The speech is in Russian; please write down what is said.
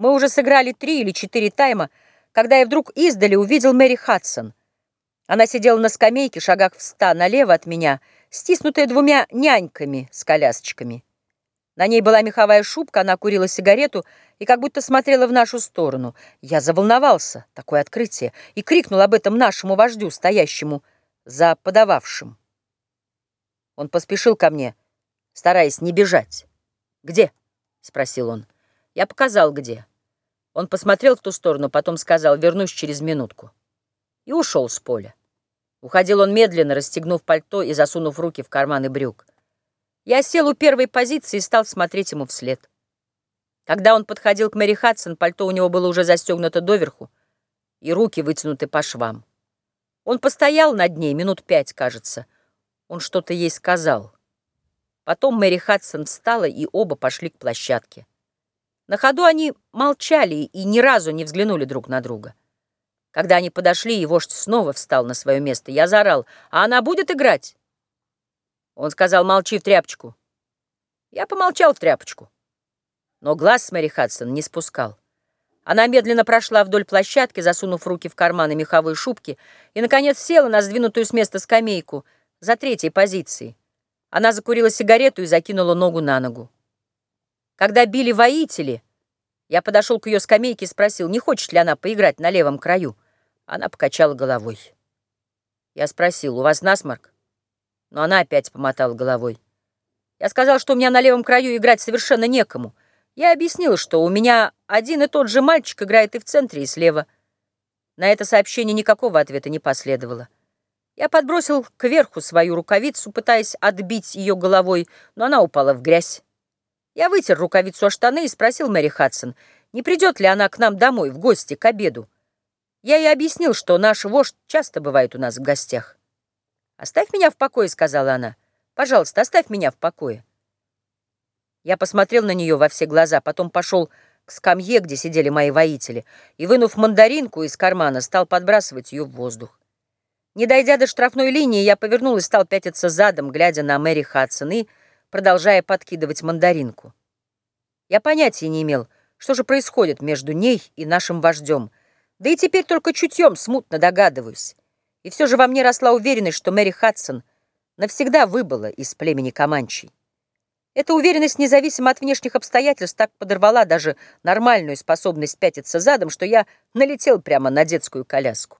Мы уже сыграли три или четыре тайма, когда я вдруг издали увидел Мэри Хадсон. Она сидела на скамейке, шагах в ста налево от меня, стиснутая двумя няньками с колясочками. На ней была меховая шубка, она курила сигарету и как будто смотрела в нашу сторону. Я заволновался, такое открытие, и крикнул об этом нашему вождю, стоящему за подававшим. Он поспешил ко мне, стараясь не бежать. «Где?» — спросил он. Я показал, где. Он посмотрел в ту сторону, потом сказал «вернусь через минутку» и ушел с поля. Уходил он медленно, расстегнув пальто и засунув руки в карманы брюк. Я сел у первой позиции и стал смотреть ему вслед. Когда он подходил к Мэри Хадсон, пальто у него было уже застегнуто доверху, и руки вытянуты по швам. Он постоял над ней минут пять, кажется. Он что-то ей сказал. Потом Мэри Хадсон встала, и оба пошли к площадке. На ходу они молчали и ни разу не взглянули друг на друга. Когда они подошли, и вождь снова встал на свое место, я заорал, «А она будет играть?» Он сказал, «Молчи в тряпочку». Я помолчал в тряпочку. Но глаз с Мэри Хадсон не спускал. Она медленно прошла вдоль площадки, засунув руки в карманы меховой шубки, и, наконец, села на сдвинутую с места скамейку за третьей позицией. Она закурила сигарету и закинула ногу на ногу. Когда били воители, я подошел к ее скамейке и спросил, не хочет ли она поиграть на левом краю. Она покачала головой. Я спросил, у вас насморк? Но она опять помотала головой. Я сказал, что у меня на левом краю играть совершенно некому. Я объяснил, что у меня один и тот же мальчик играет и в центре, и слева. На это сообщение никакого ответа не последовало. Я подбросил кверху свою рукавицу, пытаясь отбить ее головой, но она упала в грязь. Я вытер рукавицу о штаны и спросил Мэри Хадсон, не придет ли она к нам домой в гости к обеду. Я ей объяснил, что наш вождь часто бывает у нас в гостях. «Оставь меня в покое», — сказала она. «Пожалуйста, оставь меня в покое». Я посмотрел на нее во все глаза, потом пошел к скамье, где сидели мои воители, и, вынув мандаринку из кармана, стал подбрасывать ее в воздух. Не дойдя до штрафной линии, я повернул и стал пятиться задом, глядя на Мэри Хадсон и продолжая подкидывать мандаринку. Я понятия не имел, что же происходит между ней и нашим вождем, да и теперь только чутьем смутно догадываюсь. И все же во мне росла уверенность, что Мэри Хадсон навсегда выбыла из племени Каманчей. Эта уверенность, независимо от внешних обстоятельств, так подорвала даже нормальную способность пятиться задом, что я налетел прямо на детскую коляску.